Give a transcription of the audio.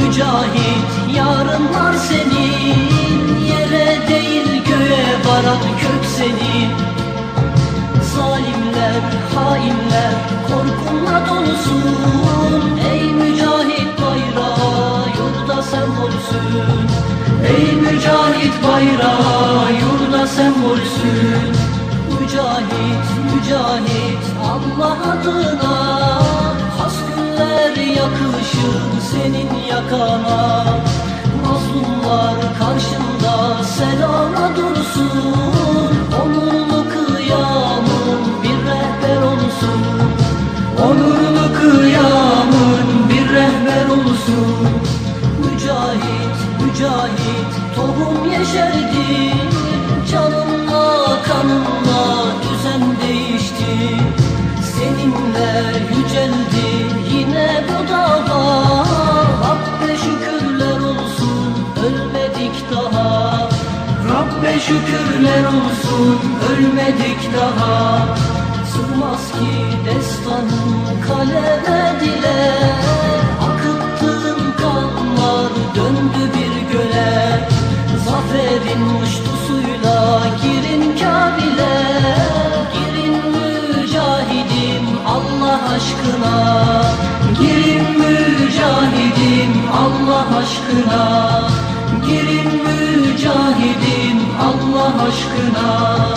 mücahit yarınlar senin. Yere değil göğe varan kök senin. Zalimler, hainler korkunla dolusun. Ey mücahit bayrağı yurda sembolsün Ey mücahit bayrağı yurda sembolsün Mücahit, mücahit Allah adına yakışır senin yakana. Mazlumlar karşında selama dursun. Onurlu kıyamın bir rehber olsun. Onurlu kıyamın bir rehber olsun. Mücahit, mücahit tohum yeşerdi. Canınla kanınla düzen değişti. Seninle yüceldi Şükürler olsun ölmedik daha. Sığmaz ki destanın kaleme dile Akıttığın kanlar döndü bir göle. Zaferin muştusuyla girin Kabil'e. Girin mücahidim Allah aşkına. Girin mücahidim Allah aşkına. Girin mücahidim aşkına